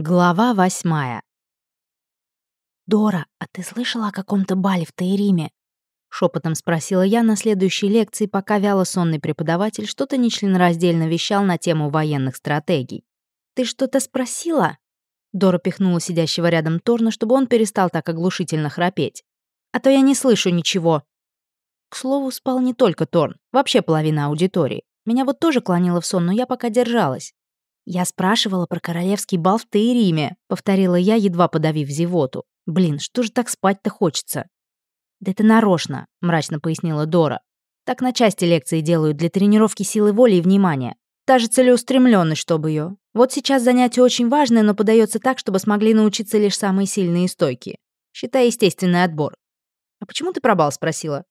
Глава восьмая. «Дора, а ты слышала о каком-то бале в Таириме?» Шепотом спросила я на следующей лекции, пока вяло сонный преподаватель что-то нечленораздельно вещал на тему военных стратегий. «Ты что-то спросила?» Дора пихнула сидящего рядом Торна, чтобы он перестал так оглушительно храпеть. «А то я не слышу ничего». К слову, спал не только Торн, вообще половина аудитории. Меня вот тоже клонило в сон, но я пока держалась. «Я спрашивала про королевский бал в Таириме», — повторила я, едва подавив зевоту. «Блин, что же так спать-то хочется?» «Да это нарочно», — мрачно пояснила Дора. «Так на части лекции делают для тренировки силы воли и внимания. Та же целеустремленность, чтобы ее. Вот сейчас занятие очень важное, но подается так, чтобы смогли научиться лишь самые сильные и стойкие. Считай естественный отбор. «А почему ты про бал?» — спросила.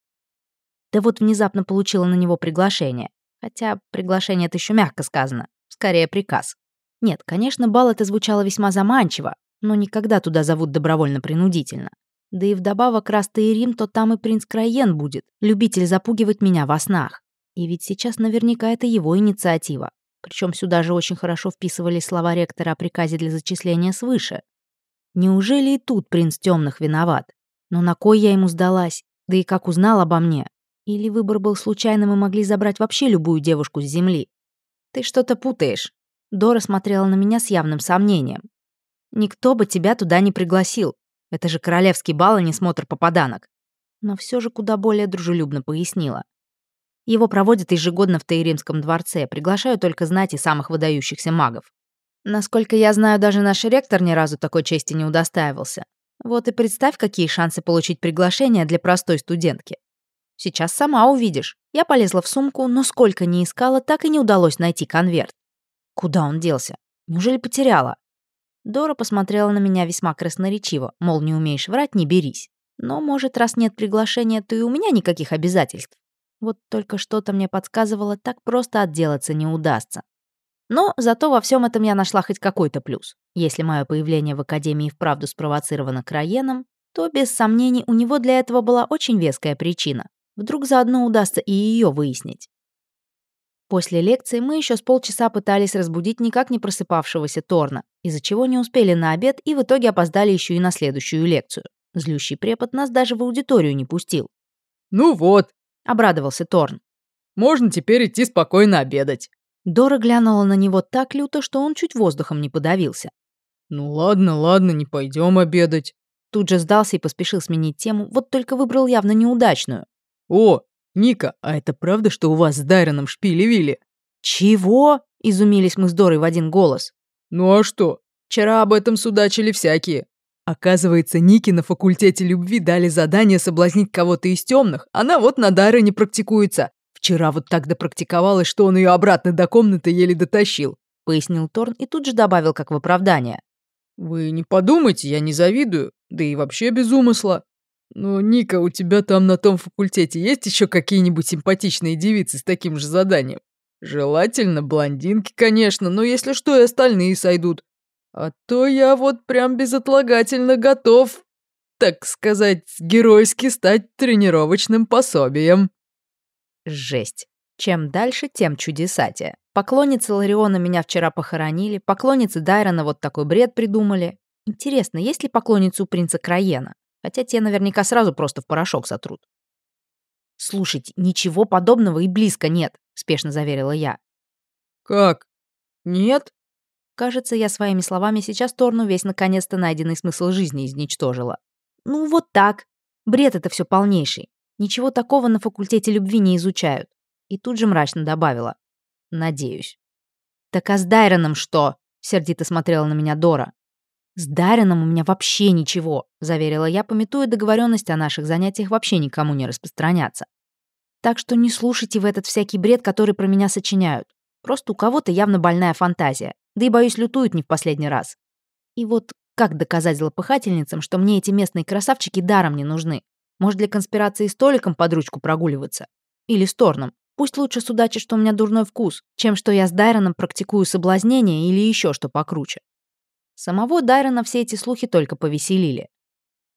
Да вот внезапно получила на него приглашение. Хотя приглашение это еще мягко сказано. Скорее, приказ. Нет, конечно, бал это звучало весьма заманчиво, но никогда туда зовут добровольно-принудительно. Да и вдобавок, раз ты и Рим, то там и принц Краен будет, любитель запугивать меня во снах. И ведь сейчас наверняка это его инициатива. Причем сюда же очень хорошо вписывались слова ректора о приказе для зачисления свыше. Неужели и тут принц темных виноват? Но на кой я ему сдалась? Да и как узнал обо мне? Или выбор был случайным и могли забрать вообще любую девушку с земли? «Ты что-то путаешь». Дора смотрела на меня с явным сомнением. «Никто бы тебя туда не пригласил. Это же королевский бал, а не смотр попаданок». Но все же куда более дружелюбно пояснила. Его проводят ежегодно в Таиримском дворце, приглашают только знать и самых выдающихся магов. Насколько я знаю, даже наш ректор ни разу такой чести не удостаивался. Вот и представь, какие шансы получить приглашение для простой студентки. Сейчас сама увидишь. Я полезла в сумку, но сколько ни искала, так и не удалось найти конверт. Куда он делся? Неужели потеряла? Дора посмотрела на меня весьма красноречиво, мол, не умеешь врать, не берись. Но, может, раз нет приглашения, то и у меня никаких обязательств. Вот только что-то мне подсказывало, так просто отделаться не удастся. Но зато во всем этом я нашла хоть какой-то плюс. Если мое появление в Академии вправду спровоцировано Краеном, то, без сомнений, у него для этого была очень веская причина. Вдруг заодно удастся и ее выяснить. После лекции мы еще с полчаса пытались разбудить никак не просыпавшегося Торна, из-за чего не успели на обед и в итоге опоздали еще и на следующую лекцию. Злющий препод нас даже в аудиторию не пустил. «Ну вот», — обрадовался Торн. «Можно теперь идти спокойно обедать». Дора глянула на него так люто, что он чуть воздухом не подавился. «Ну ладно, ладно, не пойдем обедать». Тут же сдался и поспешил сменить тему, вот только выбрал явно неудачную. «О, Ника, а это правда, что у вас с Дайроном шпили-вили?» «Чего?» — изумились мы с Дорой в один голос. «Ну а что? Вчера об этом судачили всякие. Оказывается, Нике на факультете любви дали задание соблазнить кого-то из темных. Она вот на Дайроне практикуется. Вчера вот так допрактиковалась, что он ее обратно до комнаты еле дотащил», — пояснил Торн и тут же добавил как в оправдание. «Вы не подумайте, я не завидую, да и вообще без умысла. «Ну, Ника, у тебя там на том факультете есть еще какие-нибудь симпатичные девицы с таким же заданием? Желательно блондинки, конечно, но если что, и остальные сойдут. А то я вот прям безотлагательно готов, так сказать, геройски стать тренировочным пособием». Жесть. Чем дальше, тем чудесатее. Поклонницы Лариона меня вчера похоронили, поклонницы Дайрона вот такой бред придумали. Интересно, есть ли поклонницы у принца Краена? Хотя те наверняка сразу просто в порошок сотрут. «Слушайте, ничего подобного и близко нет», — спешно заверила я. «Как? Нет?» Кажется, я своими словами сейчас Торну весь наконец-то найденный смысл жизни изничтожила. «Ну вот так. Бред это все полнейший. Ничего такого на факультете любви не изучают». И тут же мрачно добавила. «Надеюсь». «Так а с Дайроном что?» — сердито смотрела на меня Дора. «С Дарином у меня вообще ничего», — заверила я, пометуя договоренность о наших занятиях вообще никому не распространяться. «Так что не слушайте в этот всякий бред, который про меня сочиняют. Просто у кого-то явно больная фантазия, да и, боюсь, лютуют не в последний раз. И вот как доказать злопыхательницам, что мне эти местные красавчики даром не нужны? Может, для конспирации с Толиком под ручку прогуливаться? Или с Торном? Пусть лучше судачит, что у меня дурной вкус, чем что я с Дайроном практикую соблазнение или еще что покруче. Самого Дайрона все эти слухи только повеселили.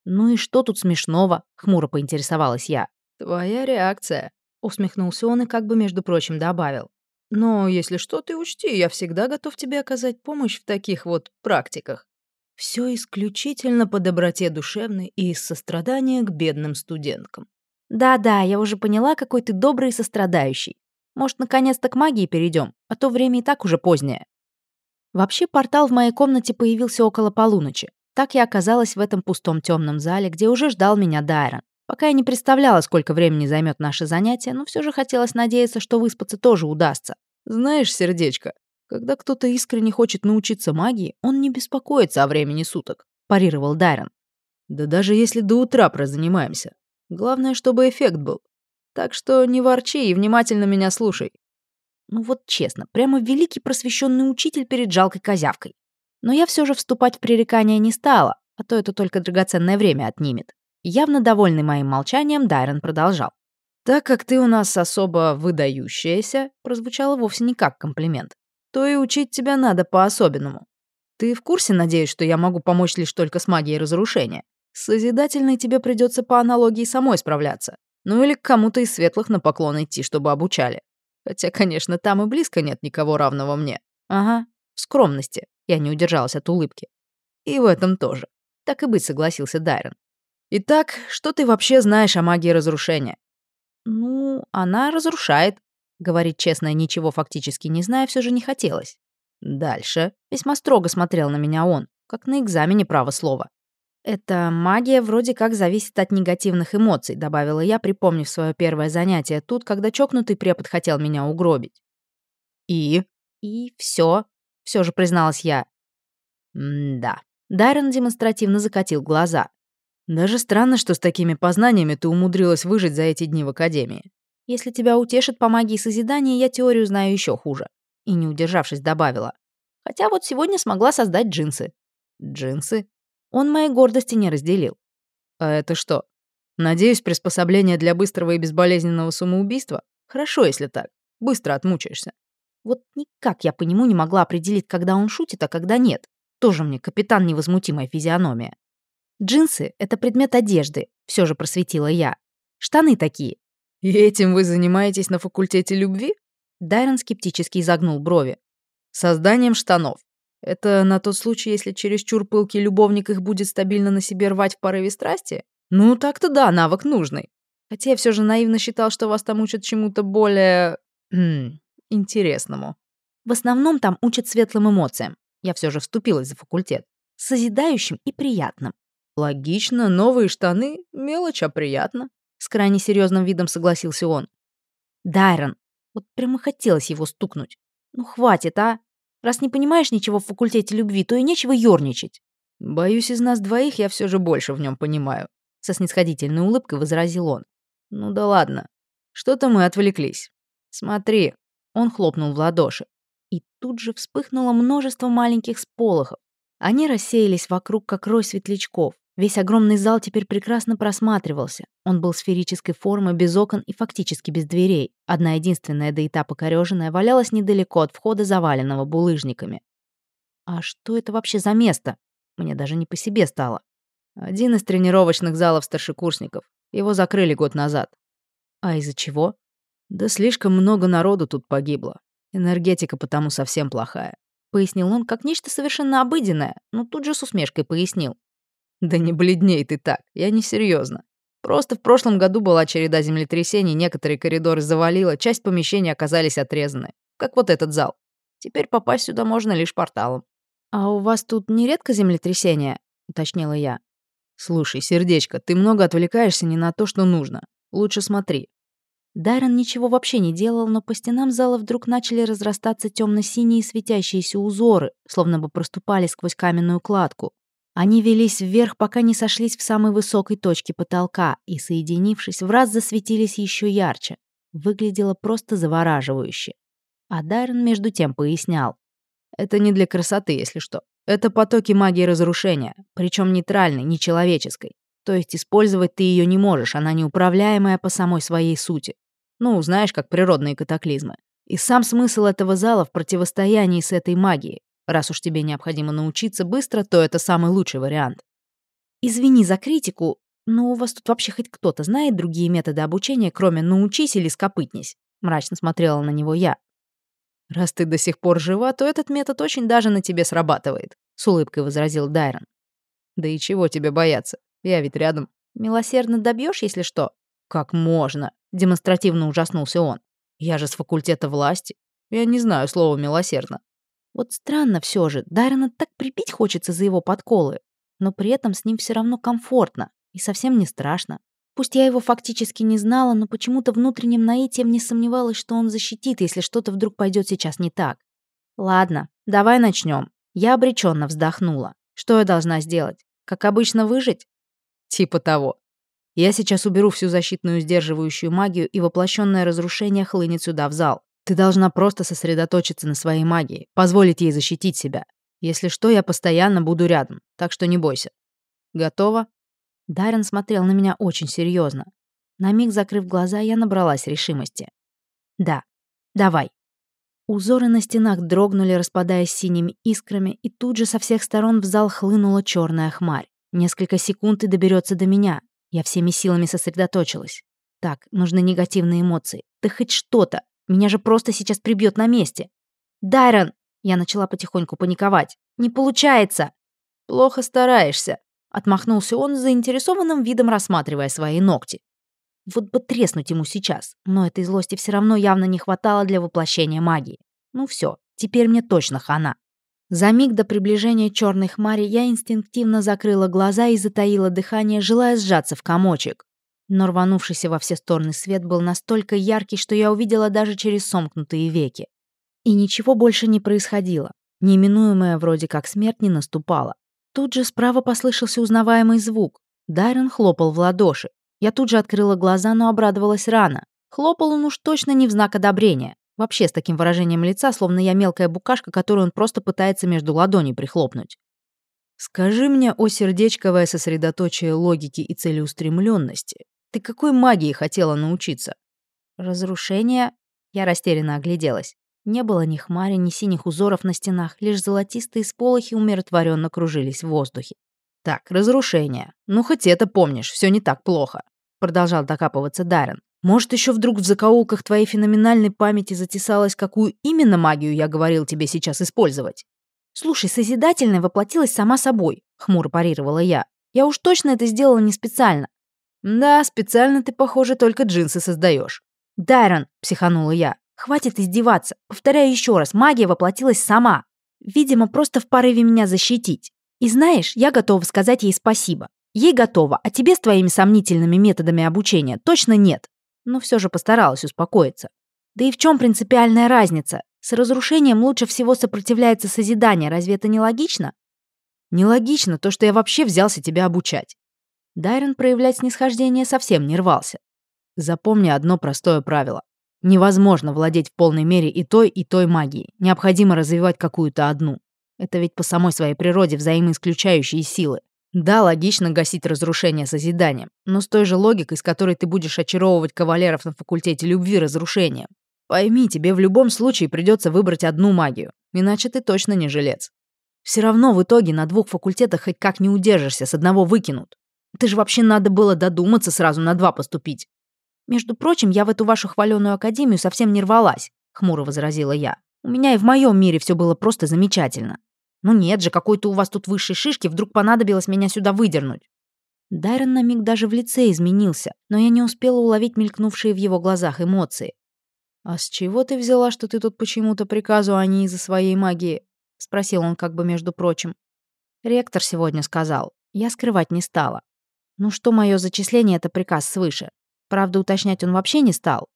«Ну и что тут смешного?» — хмуро поинтересовалась я. «Твоя реакция», — усмехнулся он и как бы, между прочим, добавил. Но если что, ты учти, я всегда готов тебе оказать помощь в таких вот практиках. Все исключительно по доброте душевной и из сострадания к бедным студенткам. Да-да, я уже поняла, какой ты добрый и сострадающий. Может, наконец-то к магии перейдем, а то время и так уже позднее. Вообще, портал в моей комнате появился около полуночи. Так я оказалась в этом пустом темном зале, где уже ждал меня Дайрон. Пока я не представляла, сколько времени займет наше занятие, но все же хотелось надеяться, что выспаться тоже удастся. Знаешь, сердечко, когда кто-то искренне хочет научиться магии, он не беспокоится о времени суток, парировал Дайрон. Да даже если до утра прозанимаемся. Главное, чтобы эффект был. Так что не ворчи и внимательно меня слушай. Ну вот честно, прямо великий просвещенный учитель перед жалкой козявкой. Но я все же вступать в пререкание не стала, а то это только драгоценное время отнимет. Явно довольный моим молчанием, Дайрон продолжал. «Так как ты у нас особо выдающаяся», прозвучало вовсе не как комплимент то и учить тебя надо по-особенному. Ты в курсе, надеюсь, что я могу помочь лишь только с магией разрушения? С созидательной тебе придется по аналогии самой справляться. Ну или к кому-то из светлых на поклон идти, чтобы обучали. Хотя, конечно, там и близко нет никого равного мне. Ага, в скромности. Я не удержалась от улыбки. И в этом тоже. Так и быть, согласился Дайрон. Итак, что ты вообще знаешь о магии разрушения? Ну, она разрушает, Говорить честно, ничего фактически не зная, все же не хотелось. Дальше. Весьма строго смотрел на меня он, как на экзамене право слова. «Эта магия вроде как зависит от негативных эмоций», добавила я, припомнив свое первое занятие тут, когда чокнутый препод хотел меня угробить. «И?» «И все. Все же призналась я. «М-да». Дайрон демонстративно закатил глаза. «Даже странно, что с такими познаниями ты умудрилась выжить за эти дни в Академии. Если тебя утешит по магии созидания, я теорию знаю еще хуже. И не удержавшись, добавила. Хотя вот сегодня смогла создать джинсы. Джинсы? Он моей гордости не разделил. А это что? Надеюсь, приспособление для быстрого и безболезненного самоубийства? Хорошо, если так. Быстро отмучаешься. Вот никак я по нему не могла определить, когда он шутит, а когда нет. Тоже мне капитан невозмутимая физиономия. Джинсы — это предмет одежды, все же просветила я. Штаны такие, «И этим вы занимаетесь на факультете любви?» Дайрон скептически изогнул брови. «Созданием штанов. Это на тот случай, если чересчур пылкий любовник их будет стабильно на себе рвать в порыве страсти? Ну, так-то да, навык нужный. Хотя я все же наивно считал, что вас там учат чему-то более... Хм, интересному. В основном там учат светлым эмоциям. Я все же вступилась за факультет. Созидающим и приятным. Логично, новые штаны — мелочь, а приятно. С крайне серьезным видом согласился он. Дайрон. Вот прямо хотелось его стукнуть. Ну хватит, а? Раз не понимаешь ничего в факультете любви, то и нечего ёрничать. Боюсь, из нас двоих я все же больше в нем понимаю. Со снисходительной улыбкой возразил он. Ну да ладно. Что-то мы отвлеклись. Смотри. Он хлопнул в ладоши. И тут же вспыхнуло множество маленьких сполохов. Они рассеялись вокруг, как рой светлячков. Весь огромный зал теперь прекрасно просматривался. Он был сферической формы, без окон и фактически без дверей. Одна единственная до этапа корёженная валялась недалеко от входа, заваленного булыжниками. А что это вообще за место? Мне даже не по себе стало. Один из тренировочных залов старшекурсников. Его закрыли год назад. А из-за чего? Да слишком много народу тут погибло. Энергетика потому совсем плохая. Пояснил он как нечто совершенно обыденное, но тут же с усмешкой пояснил. Да не бледней ты так, я не серьезно. Просто в прошлом году была череда землетрясений, некоторые коридоры завалило, часть помещений оказались отрезаны. Как вот этот зал. Теперь попасть сюда можно лишь порталом. «А у вас тут нередко землетрясения?» — уточнила я. «Слушай, сердечко, ты много отвлекаешься не на то, что нужно. Лучше смотри». Дайрон ничего вообще не делал, но по стенам зала вдруг начали разрастаться темно синие светящиеся узоры, словно бы проступали сквозь каменную кладку. Они велись вверх, пока не сошлись в самой высокой точке потолка и, соединившись, в раз засветились еще ярче. Выглядело просто завораживающе. А Дайрон между тем пояснял. «Это не для красоты, если что. Это потоки магии разрушения, причем нейтральной, нечеловеческой. То есть использовать ты ее не можешь, она неуправляемая по самой своей сути. Ну, знаешь, как природные катаклизмы. И сам смысл этого зала в противостоянии с этой магией. Раз уж тебе необходимо научиться быстро, то это самый лучший вариант. Извини за критику, но у вас тут вообще хоть кто-то знает другие методы обучения, кроме «научись» или «скопытнись»?» Мрачно смотрела на него я. «Раз ты до сих пор жива, то этот метод очень даже на тебе срабатывает», — с улыбкой возразил Дайрон. «Да и чего тебе бояться? Я ведь рядом. Милосердно добьешь, если что?» «Как можно?» — демонстративно ужаснулся он. «Я же с факультета власти. Я не знаю слова «милосердно». Вот странно все же, Дайрона так припить хочется за его подколы, но при этом с ним все равно комфортно и совсем не страшно. Пусть я его фактически не знала, но почему-то внутренним наитием не сомневалась, что он защитит, если что-то вдруг пойдет сейчас не так. Ладно, давай начнем. Я обреченно вздохнула. Что я должна сделать? Как обычно, выжить? Типа того. Я сейчас уберу всю защитную сдерживающую магию, и воплощенное разрушение хлынет сюда, в зал. Ты должна просто сосредоточиться на своей магии, позволить ей защитить себя. Если что, я постоянно буду рядом, так что не бойся. Готова? Даррен смотрел на меня очень серьезно. На миг закрыв глаза, я набралась решимости. «Да, давай». Узоры на стенах дрогнули, распадаясь синими искрами, и тут же со всех сторон в зал хлынула черная хмарь. Несколько секунд и доберется до меня. Я всеми силами сосредоточилась. Так, нужны негативные эмоции. Да хоть что-то. Меня же просто сейчас прибьет на месте. «Дайрон!» Я начала потихоньку паниковать. «Не получается!» «Плохо стараешься», Отмахнулся он заинтересованным видом, рассматривая свои ногти. Вот бы треснуть ему сейчас, но этой злости все равно явно не хватало для воплощения магии. Ну все, теперь мне точно хана. За миг до приближения черной хмари я инстинктивно закрыла глаза и затаила дыхание, желая сжаться в комочек. Но рванувшийся во все стороны свет был настолько яркий, что я увидела даже через сомкнутые веки. И ничего больше не происходило. Неминуемая вроде как смерть не наступала. Тут же справа послышался узнаваемый звук. Дайрон хлопал в ладоши. Я тут же открыла глаза, но обрадовалась рано. Хлопал он уж точно не в знак одобрения. Вообще с таким выражением лица, словно я мелкая букашка, которую он просто пытается между ладоней прихлопнуть. «Скажи мне, о сердечковое сосредоточие логики и целеустремленности, ты какой магии хотела научиться?» «Разрушение?» Я растерянно огляделась. Не было ни хмари, ни синих узоров на стенах, лишь золотистые сполохи умиротворенно кружились в воздухе. «Так, разрушение. Ну, хоть это помнишь, все не так плохо», — продолжал докапываться Даррен. «Может, еще вдруг в закоулках твоей феноменальной памяти затесалась, какую именно магию я говорил тебе сейчас использовать?» «Слушай, Созидательная воплотилась сама собой», — хмуро парировала я. «Я уж точно это сделала не специально». «Да, специально ты, похоже, только джинсы создаешь. «Дайрон», — психанула я, Хватит издеваться. Повторяю еще раз, магия воплотилась сама. Видимо, просто в порыве меня защитить. И знаешь, я готова сказать ей спасибо. Ей готова, а тебе с твоими сомнительными методами обучения точно нет. Но все же постаралась успокоиться. Да и в чем принципиальная разница? С разрушением лучше всего сопротивляется созидание, разве это не логично? Нелогично то, что я вообще взялся тебя обучать. Дайрон проявлять снисхождение совсем не рвался. Запомни одно простое правило. Невозможно владеть в полной мере и той, и той магией. Необходимо развивать какую-то одну. Это ведь по самой своей природе взаимоисключающие силы. Да, логично гасить разрушение созиданием, но с той же логикой, с которой ты будешь очаровывать кавалеров на факультете любви разрушением. Пойми, тебе в любом случае придется выбрать одну магию, иначе ты точно не жилец. Все равно в итоге на двух факультетах хоть как не удержишься, с одного выкинут. Ты же вообще надо было додуматься сразу на два поступить. «Между прочим, я в эту вашу хваленую академию совсем не рвалась», — хмуро возразила я. «У меня и в моем мире все было просто замечательно. Ну нет же, какой-то у вас тут высшей шишки вдруг понадобилось меня сюда выдернуть». Дайрон на миг даже в лице изменился, но я не успела уловить мелькнувшие в его глазах эмоции. «А с чего ты взяла, что ты тут почему-то приказу, а не из-за своей магии?» — спросил он как бы между прочим. Ректор сегодня сказал. Я скрывать не стала. Ну что мое зачисление — это приказ свыше. Правда, уточнять он вообще не стал.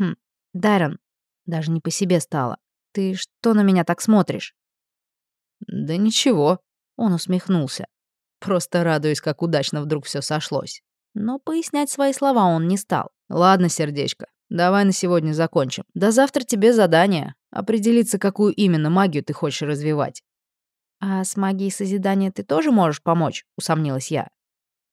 Хм, Даррен, даже не по себе стало. Ты что на меня так смотришь? Да ничего, он усмехнулся. Просто радуюсь, как удачно вдруг все сошлось. Но пояснять свои слова он не стал. Ладно, сердечко, давай на сегодня закончим. До завтра тебе задание. Определиться, какую именно магию ты хочешь развивать. А с магией созидания ты тоже можешь помочь? Усомнилась я.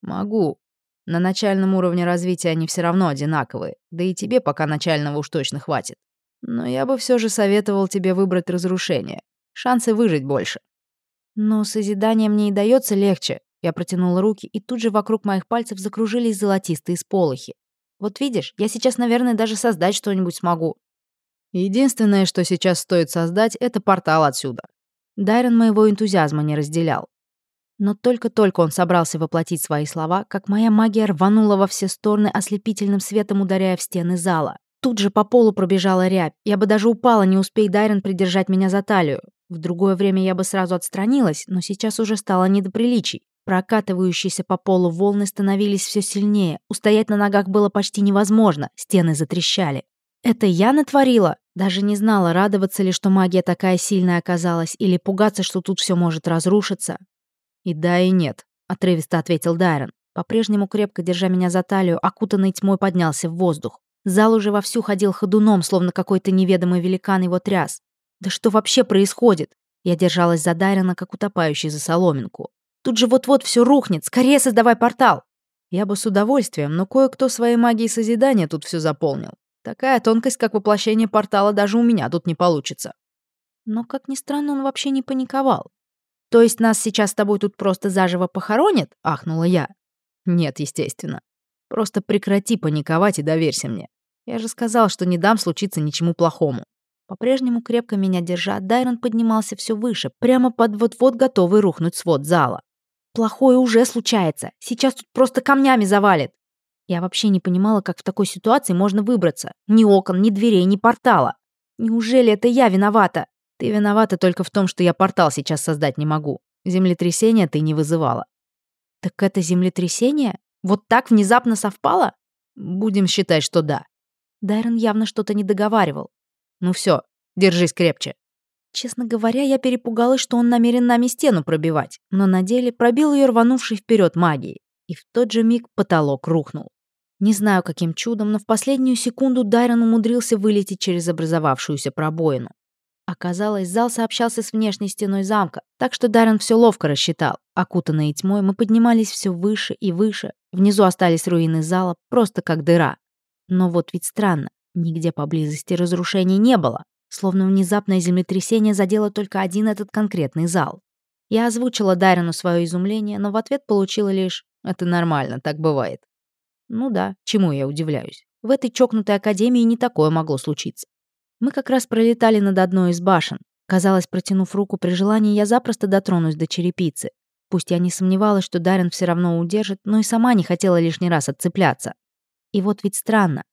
Могу, на начальном уровне развития они все равно одинаковые, да и тебе пока начального уж точно хватит. Но я бы все же советовал тебе выбрать разрушение. Шансы выжить больше. Но созидание мне и дается легче. Я протянула руки, и тут же вокруг моих пальцев закружились золотистые сполохи. Вот видишь, я сейчас, наверное, даже создать что-нибудь смогу. Единственное, что сейчас стоит создать, это портал отсюда. Дайрон моего энтузиазма не разделял. Но только-только он собрался воплотить свои слова, как моя магия рванула во все стороны ослепительным светом, ударяя в стены зала. Тут же по полу пробежала рябь. Я бы даже упала, не успей Дайрон придержать меня за талию. В другое время я бы сразу отстранилась, но сейчас уже стало не до приличий. Прокатывающиеся по полу волны становились все сильнее. Устоять на ногах было почти невозможно, стены затрещали. Это я натворила? Даже не знала, радоваться ли, что магия такая сильная оказалась, или пугаться, что тут все может разрушиться. «И да, и нет», — отрывисто ответил Дайрон. По-прежнему крепко держа меня за талию, окутанный тьмой поднялся в воздух. Зал уже вовсю ходил ходуном, словно какой-то неведомый великан его тряс. Да что вообще происходит? Я держалась за Дайрона, как утопающий за соломинку. Тут же вот-вот все рухнет. Скорее создавай портал. Я бы с удовольствием, но кое-кто своей магией созидания тут все заполнил. Такая тонкость, как воплощение портала, даже у меня тут не получится. Но, как ни странно, он вообще не паниковал. «То есть нас сейчас с тобой тут просто заживо похоронят?» — ахнула я. «Нет, естественно. Просто прекрати паниковать и доверься мне. Я же сказал, что не дам случиться ничему плохому». По-прежнему крепко меня держа, Дайрон поднимался все выше, прямо под вот-вот готовый рухнуть свод зала. «Плохое уже случается. Сейчас тут просто камнями завалит». Я вообще не понимала, как в такой ситуации можно выбраться. Ни окон, ни дверей, ни портала. Неужели это я виновата? Ты виновата только в том, что я портал сейчас создать не могу. Землетрясение ты не вызывала. Так это землетрясение? Вот так внезапно совпало? Будем считать, что да. Дайрон явно что-то не договаривал. Ну все, держись крепче. Честно говоря, я перепугалась, что он намерен нами стену пробивать, но на деле пробил ее рванувший вперед магией. И в тот же миг потолок рухнул. Не знаю, каким чудом, но в последнюю секунду Дайрон умудрился вылететь через образовавшуюся пробоину. Оказалось, зал сообщался с внешней стеной замка, так что Даррен все ловко рассчитал. Окутанные тьмой, мы поднимались все выше и выше. Внизу остались руины зала, просто как дыра. Но вот ведь странно, нигде поблизости разрушений не было. Словно внезапное землетрясение задело только один этот конкретный зал. Я озвучила Дарину свое изумление, но в ответ получила лишь «это нормально, так бывает». Ну да, чему я удивляюсь. В этой чокнутой академии не такое могло случиться. Мы как раз пролетали над одной из башен. Казалось, протянув руку при желании, я запросто дотронусь до черепицы. Пусть я не сомневалась, что Даррен все равно удержит, но и сама не хотела лишний раз отцепляться. И вот ведь странно.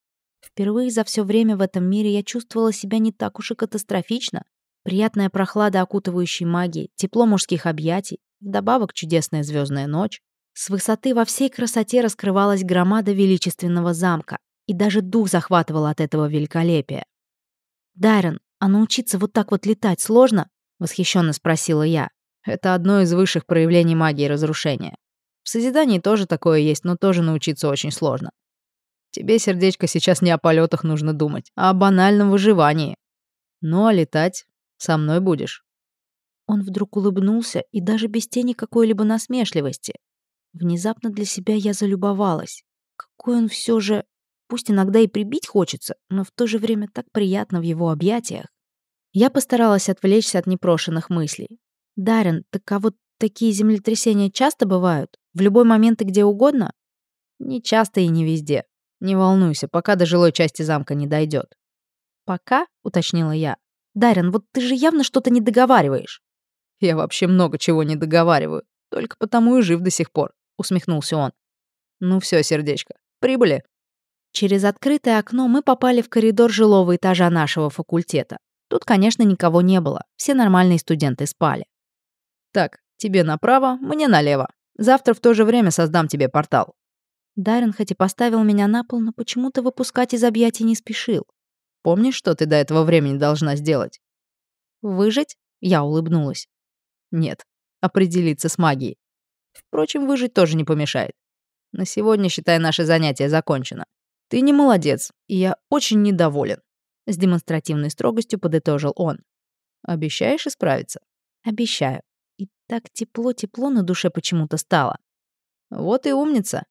Впервые за все время в этом мире я чувствовала себя не так уж и катастрофично. Приятная прохлада окутывающей магии, тепло мужских объятий, вдобавок чудесная звездная ночь. С высоты во всей красоте раскрывалась громада величественного замка, и даже дух захватывал от этого великолепия. «Дайрон, а научиться вот так вот летать сложно?» — восхищенно спросила я. «Это одно из высших проявлений магии разрушения. В созидании тоже такое есть, но тоже научиться очень сложно. Тебе, сердечко, сейчас не о полетах нужно думать, а о банальном выживании. Ну, а летать со мной будешь». Он вдруг улыбнулся и даже без тени какой-либо насмешливости. Внезапно для себя я залюбовалась. Какой он все же Пусть иногда и прибить хочется, но в то же время так приятно в его объятиях. Я постаралась отвлечься от непрошенных мыслей. «Даррен, так а вот такие землетрясения часто бывают? В любой момент и где угодно?» «Не часто и не везде. Не волнуйся, пока до жилой части замка не дойдет. «Пока?» — уточнила я. «Даррен, вот ты же явно что-то не договариваешь». «Я вообще много чего не договариваю. Только потому и жив до сих пор», — усмехнулся он. «Ну все, сердечко, прибыли». Через открытое окно мы попали в коридор жилого этажа нашего факультета. Тут, конечно, никого не было. Все нормальные студенты спали. «Так, тебе направо, мне налево. Завтра в то же время создам тебе портал». Даррен хоть и поставил меня на пол, но почему-то выпускать из объятий не спешил. «Помнишь, что ты до этого времени должна сделать?» «Выжить?» — я улыбнулась. «Нет, определиться с магией. Впрочем, выжить тоже не помешает. На сегодня, считай, наше занятие закончено. «Ты не молодец, и я очень недоволен», — с демонстративной строгостью подытожил он. «Обещаешь исправиться?» «Обещаю. И так тепло-тепло на душе почему-то стало». «Вот и умница».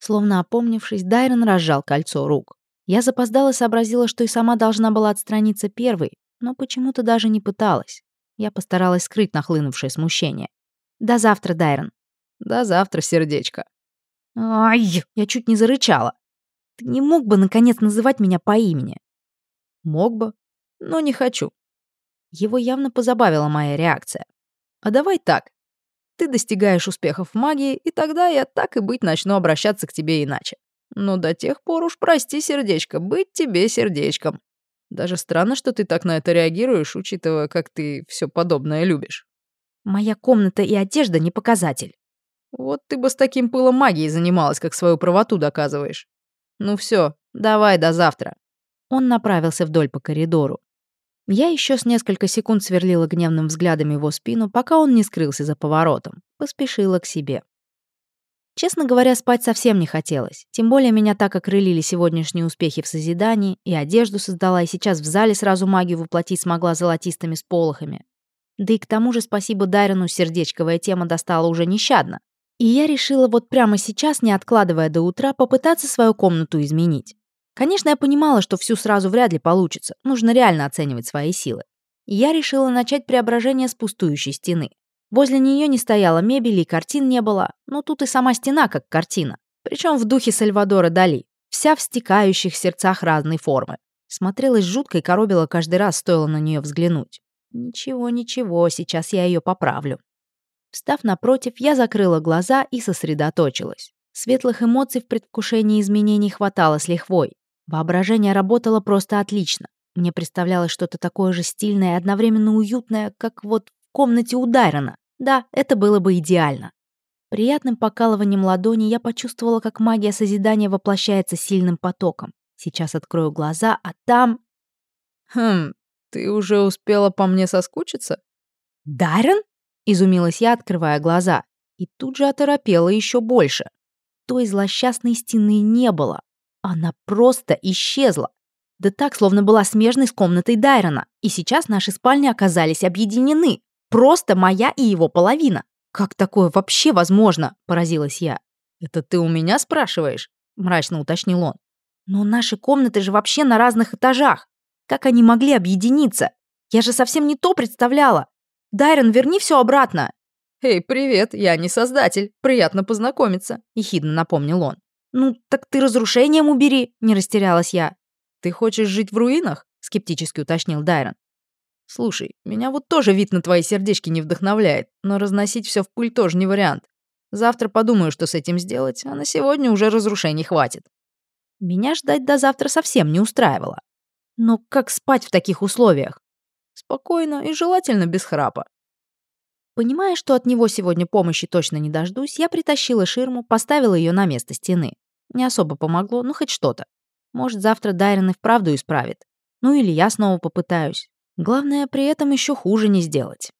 Словно опомнившись, Дайрон разжал кольцо рук. Я запоздала сообразила, что и сама должна была отстраниться первой, но почему-то даже не пыталась. Я постаралась скрыть нахлынувшее смущение. «До завтра, Дайрон». «До завтра, сердечко». «Ай!» Я чуть не зарычала. Ты не мог бы, наконец, называть меня по имени?» «Мог бы. но не хочу». Его явно позабавила моя реакция. «А давай так. Ты достигаешь успехов в магии, и тогда я так и быть начну обращаться к тебе иначе. Но до тех пор уж прости, сердечко, быть тебе сердечком. Даже странно, что ты так на это реагируешь, учитывая, как ты все подобное любишь. Моя комната и одежда не показатель. Вот ты бы с таким пылом магии занималась, как свою правоту доказываешь. Ну все, давай до завтра. Он направился вдоль по коридору. Я еще с несколько секунд сверлила гневным взглядом его спину, пока он не скрылся за поворотом. Поспешила к себе. Честно говоря, спать совсем не хотелось. Тем более меня так окрылили сегодняшние успехи в созидании, и одежду создала, и сейчас в зале сразу магию воплотить смогла золотистыми сполохами. Да и к тому же спасибо Дайрону сердечковая тема достала уже нещадно. И я решила вот прямо сейчас, не откладывая до утра, попытаться свою комнату изменить. Конечно, я понимала, что всю сразу вряд ли получится. Нужно реально оценивать свои силы. И я решила начать преображение с пустующей стены. Возле нее не стояла мебели и картин не было, но тут и сама стена как картина. Причем в духе Сальвадора Дали, вся в стекающих сердцах разной формы. Смотрелась жутко и коробила каждый раз, стоило на нее взглянуть. Ничего, ничего, сейчас я ее поправлю. Встав напротив, я закрыла глаза и сосредоточилась. Светлых эмоций в предвкушении изменений хватало с лихвой. Воображение работало просто отлично. Мне представлялось что-то такое же стильное и одновременно уютное, как вот комнате у Дайрона. Да, это было бы идеально. Приятным покалыванием ладони я почувствовала, как магия созидания воплощается сильным потоком. Сейчас открою глаза, а там... «Хм, ты уже успела по мне соскучиться?» «Дайрон?» — изумилась я, открывая глаза. И тут же оторопела еще больше. Той злосчастной стены не было. Она просто исчезла. Да так, словно была смежной с комнатой Дайрона. И сейчас наши спальни оказались объединены. Просто моя и его половина. Как такое вообще возможно? Поразилась я. Это ты у меня спрашиваешь? Мрачно уточнил он. Но наши комнаты же вообще на разных этажах. Как они могли объединиться? Я же совсем не то представляла. Дайрон, верни все обратно. «Эй, привет, я не создатель. Приятно познакомиться», — ехидно напомнил он. «Ну, так ты разрушением убери», — не растерялась я. «Ты хочешь жить в руинах?» — скептически уточнил Дайрон. Слушай, меня вот тоже вид на твои сердечки не вдохновляет, но разносить все в пыль тоже не вариант. Завтра подумаю, что с этим сделать, а на сегодня уже разрушений хватит. Меня ждать до завтра совсем не устраивало. Но как спать в таких условиях? Спокойно и желательно без храпа. Понимая, что от него сегодня помощи точно не дождусь, я притащила ширму, поставила ее на место стены. Не особо помогло, но хоть что-то. Может, завтра Дайрон и вправду исправит. Ну или я снова попытаюсь. Главное, при этом еще хуже не сделать.